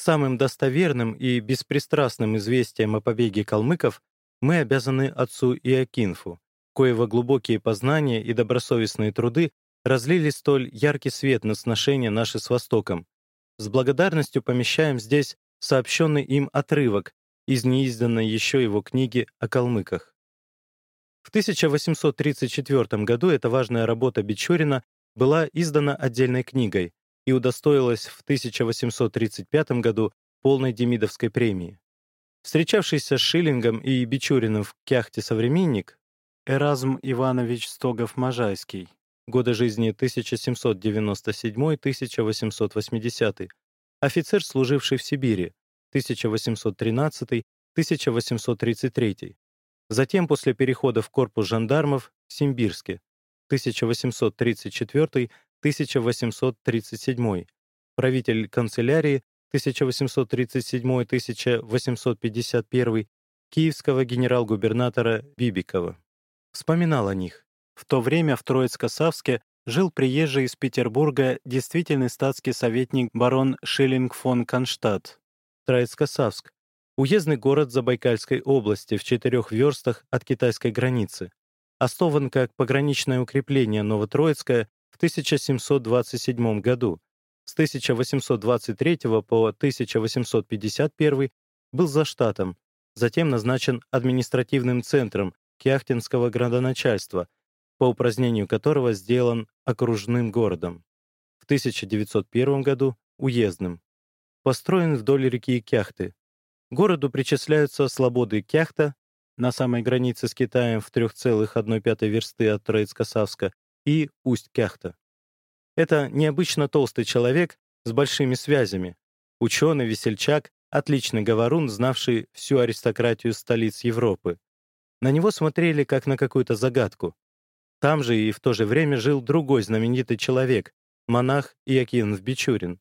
«Самым достоверным и беспристрастным известием о побеге калмыков мы обязаны отцу Иокинфу, коего глубокие познания и добросовестные труды разлили столь яркий свет на сношения наши с Востоком. С благодарностью помещаем здесь сообщенный им отрывок из неизданной еще его книги о калмыках. В 1834 году эта важная работа Бичурина была издана отдельной книгой и удостоилась в 1835 году полной Демидовской премии. Встречавшийся с Шиллингом и Бичуриным в Кяхте современник Эразм Иванович Стогов-Можайский. Годы жизни 1797-1880. Офицер, служивший в Сибири. 1813-1833. Затем, после перехода в корпус жандармов, в Симбирске. 1834-1837. Правитель канцелярии 1837-1851 киевского генерал-губернатора Бибикова вспоминал о них. В то время в Троицко-Савске жил приезжий из Петербурга действительный статский советник барон Шиллинг фон Конштадт. Троицко-Савск — уездный город Забайкальской области в четырех верстах от китайской границы. Основан как пограничное укрепление Новотроицкое 1727 году. С 1823 по 1851 был за штатом, затем назначен административным центром Кяхтинского градоначальства, по упразднению которого сделан окружным городом. В 1901 году — уездным. Построен вдоль реки Кяхты. Городу причисляются Слободы Кяхта на самой границе с Китаем в 3,1 версты от Троицко-Савска и Усть-Кяхта. Это необычно толстый человек с большими связями, ученый, весельчак, отличный говорун, знавший всю аристократию столиц Европы. На него смотрели как на какую-то загадку. Там же и в то же время жил другой знаменитый человек, монах Иокинов Бичурин.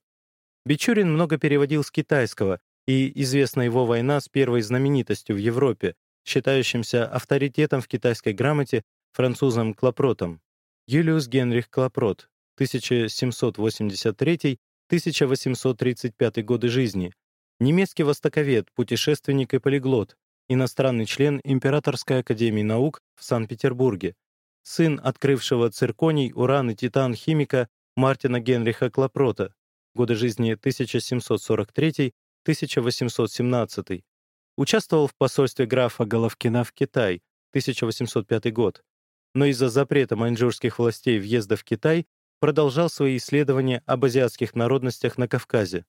Бичурин много переводил с китайского, и известна его война с первой знаменитостью в Европе, считающимся авторитетом в китайской грамоте французом Клопротом. Юлиус Генрих Клопрот, 1783-1835 годы жизни, немецкий востоковед, путешественник и полиглот, иностранный член Императорской академии наук в Санкт-Петербурге, сын открывшего цирконий, уран и титан химика Мартина Генриха Клапрота, годы жизни 1743-1817, участвовал в посольстве графа Головкина в Китай, 1805 год, но из-за запрета маньчжурских властей въезда в Китай продолжал свои исследования об азиатских народностях на Кавказе,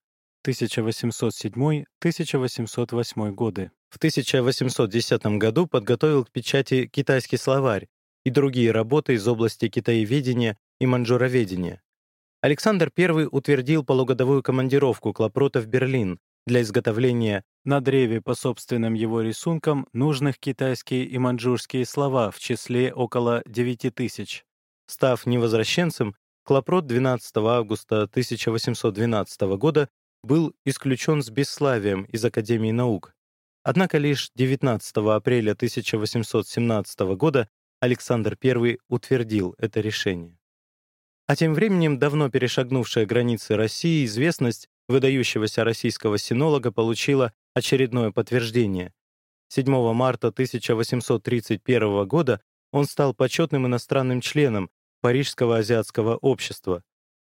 1807-1808 годы. В 1810 году подготовил к печати китайский словарь и другие работы из области китаеведения и маньчжуроведения. Александр I утвердил полугодовую командировку Клопрота в Берлин для изготовления на древе по собственным его рисункам нужных китайские и маньчжурские слова в числе около 9 тысяч. Став невозвращенцем, Клопрот 12 августа 1812 года был исключен с бесславием из Академии наук. Однако лишь 19 апреля 1817 года Александр I утвердил это решение. А тем временем давно перешагнувшая границы России известность выдающегося российского синолога получила очередное подтверждение. 7 марта 1831 года он стал почетным иностранным членом Парижского азиатского общества.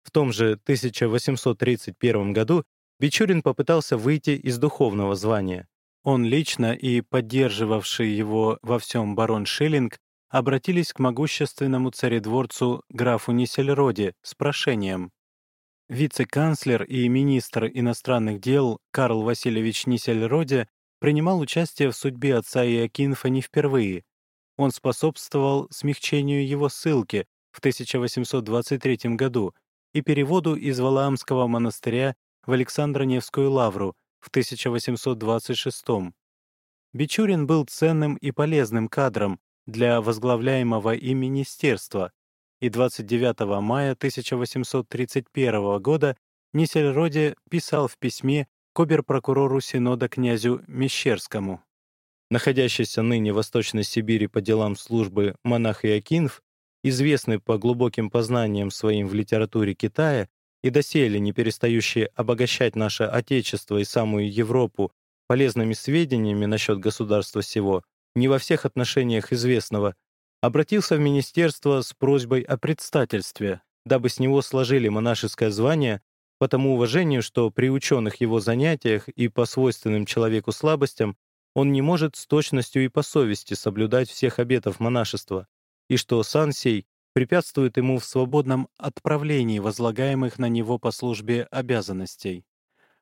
В том же 1831 году Бичурин попытался выйти из духовного звания. Он лично и поддерживавший его во всем барон Шиллинг обратились к могущественному царедворцу графу Нисельроде с прошением. Вице-канцлер и министр иностранных дел Карл Васильевич Нисельроде принимал участие в судьбе отца Иокинфа не впервые. Он способствовал смягчению его ссылки в 1823 году и переводу из Валаамского монастыря в Александро-Невскую лавру в 1826 Бичурин был ценным и полезным кадром для возглавляемого им министерства, и 29 мая 1831 года Нисельроде писал в письме к оберпрокурору Синода князю Мещерскому. Находящийся ныне в Восточной Сибири по делам службы монах Иокинф, известный по глубоким познаниям своим в литературе Китая и доселе не перестающий обогащать наше Отечество и самую Европу полезными сведениями насчет государства сего, не во всех отношениях известного, обратился в министерство с просьбой о предстательстве, дабы с него сложили монашеское звание по тому уважению, что при ученых его занятиях и по свойственным человеку слабостям он не может с точностью и по совести соблюдать всех обетов монашества, и что сан сей препятствует ему в свободном отправлении возлагаемых на него по службе обязанностей.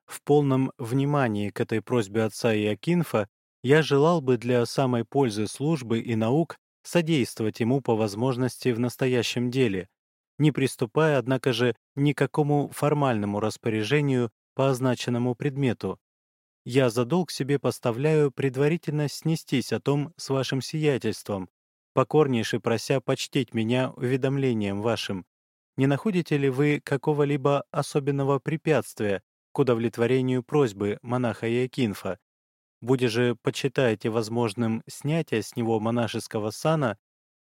В полном внимании к этой просьбе отца Иокинфа я желал бы для самой пользы службы и наук содействовать ему по возможности в настоящем деле, не приступая, однако же, ни к какому формальному распоряжению по означенному предмету. Я за долг себе поставляю предварительно снестись о том с вашим сиятельством, покорнейше прося почтить меня уведомлением вашим. Не находите ли вы какого-либо особенного препятствия к удовлетворению просьбы монаха Якинфа? Буде же почитаете возможным снятие с него монашеского сана,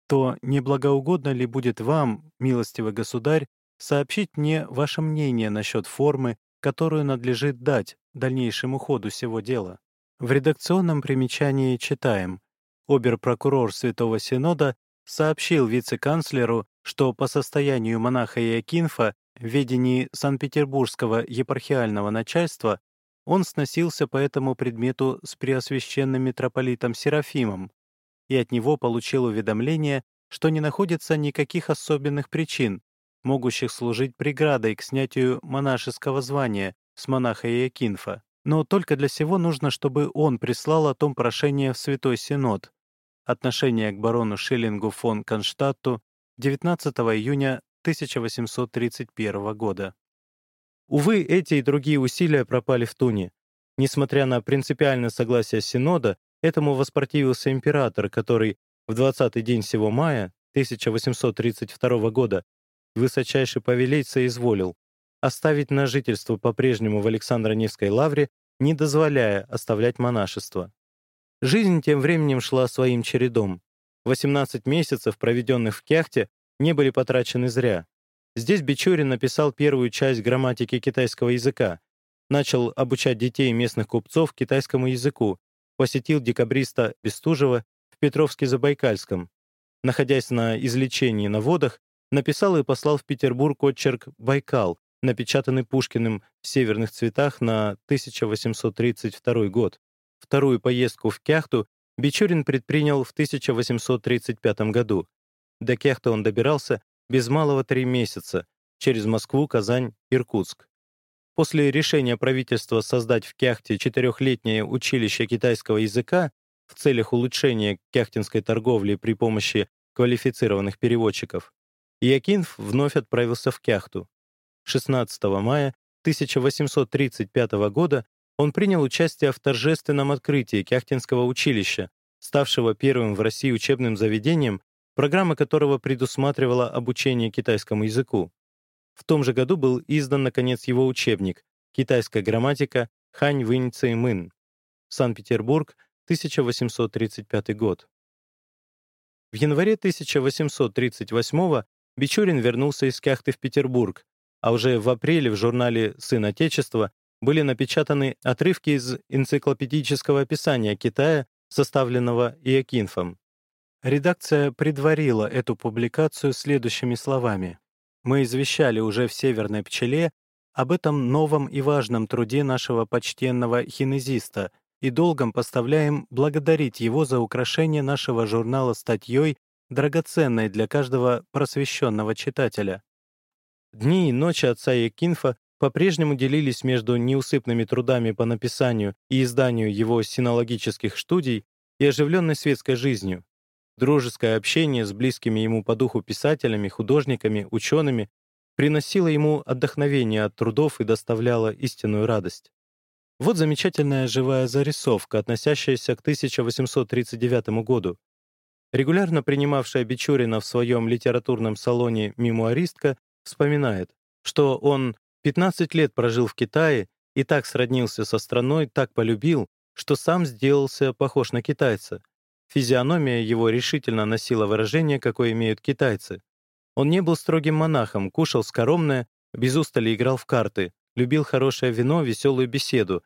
то неблагоугодно ли будет вам, милостивый государь, сообщить мне ваше мнение насчет формы, которую надлежит дать дальнейшему ходу сего дела? В редакционном примечании читаем Оберпрокурор Святого Синода сообщил вице-канцлеру, что по состоянию монаха Иокинфа в ведении Санкт-Петербургского епархиального начальства он сносился по этому предмету с преосвященным митрополитом Серафимом и от него получил уведомление, что не находится никаких особенных причин, могущих служить преградой к снятию монашеского звания с монаха Иокинфа. Но только для сего нужно, чтобы он прислал о том прошение в Святой Синод, Отношение к барону Шиллингу фон Конштадту 19 июня 1831 года. Увы, эти и другие усилия пропали в туне. Несмотря на принципиальное согласие Синода, Этому воспротивился император, который в 20-й день сего мая 1832 года высочайший повелей соизволил оставить на жительство по-прежнему в Александро-Невской лавре, не дозволяя оставлять монашество. Жизнь тем временем шла своим чередом. 18 месяцев, проведенных в Кяхте, не были потрачены зря. Здесь Бичурин написал первую часть грамматики китайского языка, начал обучать детей местных купцов китайскому языку, посетил декабриста Бестужева в Петровске-Забайкальском. Находясь на излечении на водах, написал и послал в Петербург отчерк «Байкал», напечатанный Пушкиным в северных цветах на 1832 год. Вторую поездку в Кяхту Бичурин предпринял в 1835 году. До Кяхты он добирался без малого три месяца, через Москву, Казань, Иркутск. После решения правительства создать в Кяхте четырехлетнее училище китайского языка в целях улучшения кяхтинской торговли при помощи квалифицированных переводчиков, Иокинф вновь отправился в Кяхту. 16 мая 1835 года он принял участие в торжественном открытии Кяхтинского училища, ставшего первым в России учебным заведением, программа которого предусматривала обучение китайскому языку. В том же году был издан, наконец, его учебник «Китайская грамматика Хань Вынь Цэй Мын». Санкт-Петербург, 1835 год. В январе 1838 Бичурин вернулся из Кяхты в Петербург, а уже в апреле в журнале «Сын Отечества» были напечатаны отрывки из энциклопедического описания Китая, составленного Иокинфом. Редакция предварила эту публикацию следующими словами. Мы извещали уже в «Северной пчеле» об этом новом и важном труде нашего почтенного хинезиста и долгом поставляем благодарить его за украшение нашего журнала статьей, драгоценной для каждого просвещенного читателя. Дни и ночи отца Якинфа по-прежнему делились между неусыпными трудами по написанию и изданию его синологических студий и оживленной светской жизнью. Дружеское общение с близкими ему по духу писателями, художниками, учеными приносило ему отдохновение от трудов и доставляло истинную радость. Вот замечательная живая зарисовка, относящаяся к 1839 году. Регулярно принимавшая Бичурина в своем литературном салоне мемуаристка вспоминает, что он 15 лет прожил в Китае и так сроднился со страной, так полюбил, что сам сделался похож на китайца, Физиономия его решительно носила выражение, какое имеют китайцы. Он не был строгим монахом, кушал скоромное, без устали играл в карты, любил хорошее вино, веселую беседу.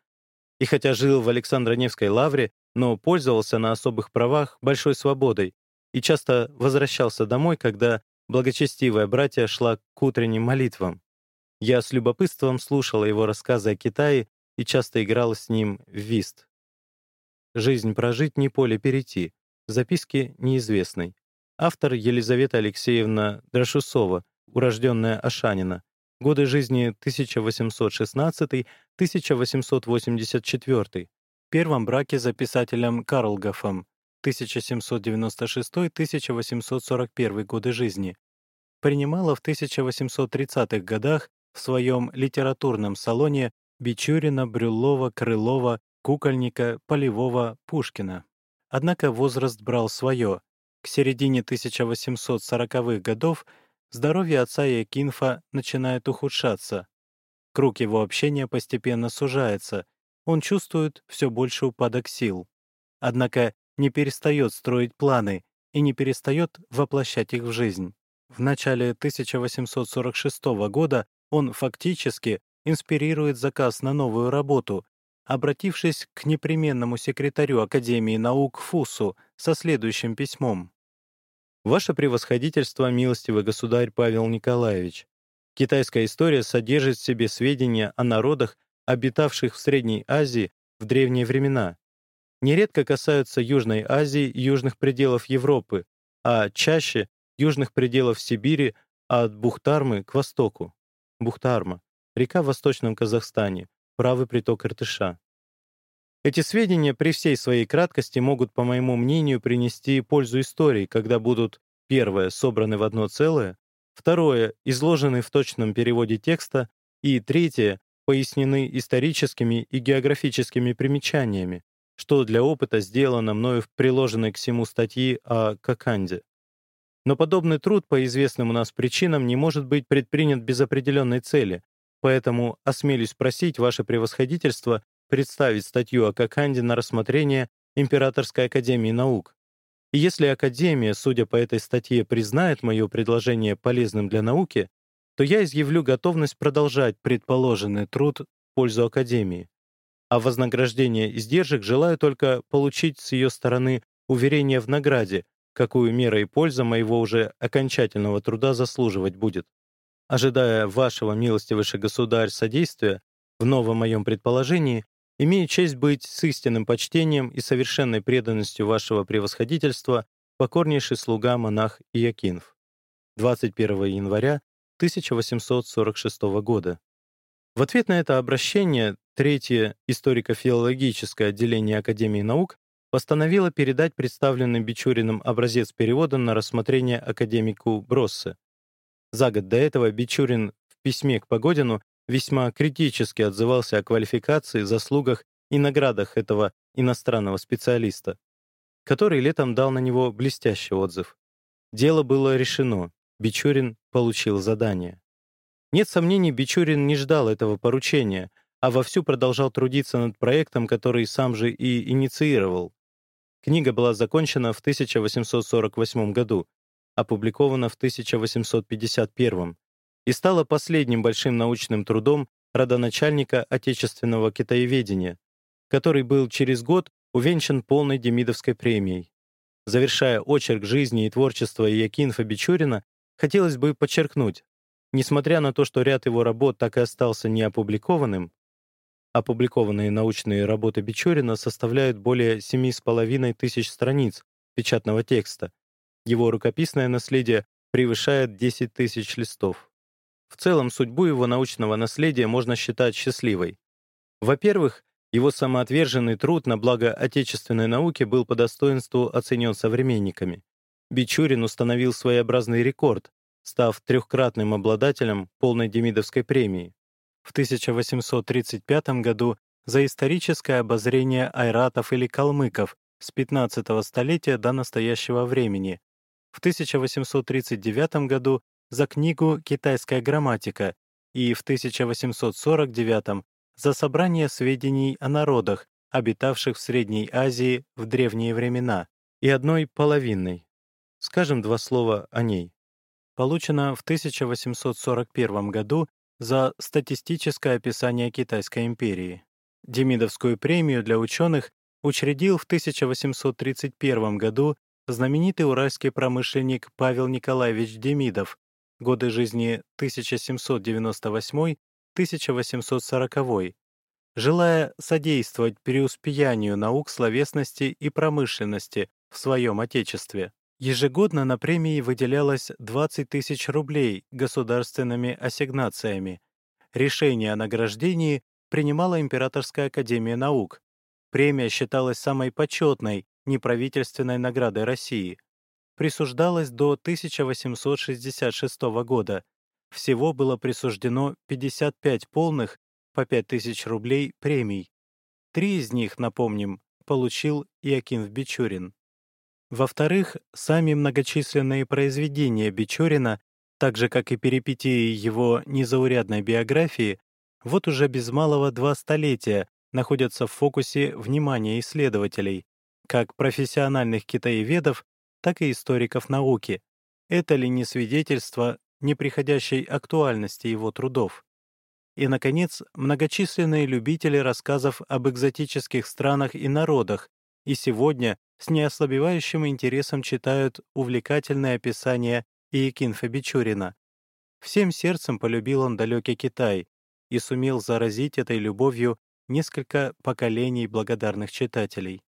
И хотя жил в Александро-Невской лавре, но пользовался на особых правах большой свободой и часто возвращался домой, когда благочестивая братья шла к утренним молитвам. Я с любопытством слушала его рассказы о Китае и часто играла с ним в вист. «Жизнь прожить, не поле перейти». Записки неизвестной. Автор Елизавета Алексеевна Драшусова, урожденная Ашанина. Годы жизни 1816-1884. В первом браке за писателем Карлгофом 1796-1841 годы жизни. Принимала в 1830-х годах в своем литературном салоне Бичурина, Брюллова, Крылова, кукольника Полевого Пушкина. Однако возраст брал свое. К середине 1840-х годов здоровье отца Якинфа начинает ухудшаться. Круг его общения постепенно сужается, он чувствует все больше упадок сил. Однако не перестает строить планы и не перестает воплощать их в жизнь. В начале 1846 года он фактически инспирирует заказ на новую работу, обратившись к непременному секретарю Академии наук Фусу со следующим письмом. «Ваше превосходительство, милостивый государь Павел Николаевич, китайская история содержит в себе сведения о народах, обитавших в Средней Азии в древние времена. Нередко касаются Южной Азии и южных пределов Европы, а чаще южных пределов Сибири, от Бухтармы к востоку. Бухтарма — река в восточном Казахстане, правый приток Иртыша. Эти сведения при всей своей краткости могут, по моему мнению, принести пользу истории, когда будут, первое, собраны в одно целое, второе, изложены в точном переводе текста, и третье, пояснены историческими и географическими примечаниями, что для опыта сделано мною в приложенной к всему статьи о Коканде. Но подобный труд по известным у нас причинам не может быть предпринят без определенной цели, поэтому осмелюсь просить ваше превосходительство представить статью о Коканде на рассмотрение Императорской академии наук. И если Академия, судя по этой статье, признает мое предложение полезным для науки, то я изъявлю готовность продолжать предположенный труд в пользу Академии. А вознаграждение издержек желаю только получить с ее стороны уверение в награде, какую мера и польза моего уже окончательного труда заслуживать будет. Ожидая вашего, милостивейший государь, содействия в новом моем предположении, имею честь быть с истинным почтением и совершенной преданностью вашего превосходительства покорнейший слуга монах Иакинф. 21 января 1846 года. В ответ на это обращение Третье историко-филологическое отделение Академии наук постановило передать представленный Бичуриным образец перевода на рассмотрение академику Броссе. За год до этого Бичурин в письме к Погодину весьма критически отзывался о квалификации, заслугах и наградах этого иностранного специалиста, который летом дал на него блестящий отзыв. Дело было решено, Бичурин получил задание. Нет сомнений, Бичурин не ждал этого поручения, а вовсю продолжал трудиться над проектом, который сам же и инициировал. Книга была закончена в 1848 году, опубликована в 1851 и стала последним большим научным трудом родоначальника отечественного китаеведения, который был через год увенчан полной Демидовской премией. Завершая очерк жизни и творчества Иокинфа Бичурина, хотелось бы подчеркнуть, несмотря на то, что ряд его работ так и остался неопубликованным, опубликованные научные работы Бичурина составляют более 7,5 тысяч страниц печатного текста. Его рукописное наследие превышает 10 тысяч листов. В целом, судьбу его научного наследия можно считать счастливой. Во-первых, его самоотверженный труд на благо отечественной науки был по достоинству оценен современниками. Бичурин установил своеобразный рекорд, став трехкратным обладателем полной Демидовской премии. В 1835 году за историческое обозрение айратов или калмыков с 15 столетия до настоящего времени. В 1839 году за книгу «Китайская грамматика» и в 1849 за собрание сведений о народах, обитавших в Средней Азии в древние времена, и одной половинной. Скажем два слова о ней. Получено в 1841 году за статистическое описание Китайской империи. Демидовскую премию для ученых учредил в 1831 году знаменитый уральский промышленник Павел Николаевич Демидов, годы жизни 1798-1840, желая содействовать преуспеянию наук словесности и промышленности в своем Отечестве. Ежегодно на премии выделялось 20 тысяч рублей государственными ассигнациями. Решение о награждении принимала Императорская академия наук. Премия считалась самой почетной неправительственной наградой России — присуждалось до 1866 года. Всего было присуждено 55 полных по 5000 рублей премий. Три из них, напомним, получил Иаким Бичурин. Во-вторых, сами многочисленные произведения Бичурина, так же как и перипетии его незаурядной биографии, вот уже без малого два столетия находятся в фокусе внимания исследователей, как профессиональных китаеведов, так и историков науки. Это ли не свидетельство неприходящей актуальности его трудов? И, наконец, многочисленные любители рассказов об экзотических странах и народах и сегодня с неослабевающим интересом читают увлекательное описание Иекинфа Бичурина. Всем сердцем полюбил он далекий Китай и сумел заразить этой любовью несколько поколений благодарных читателей.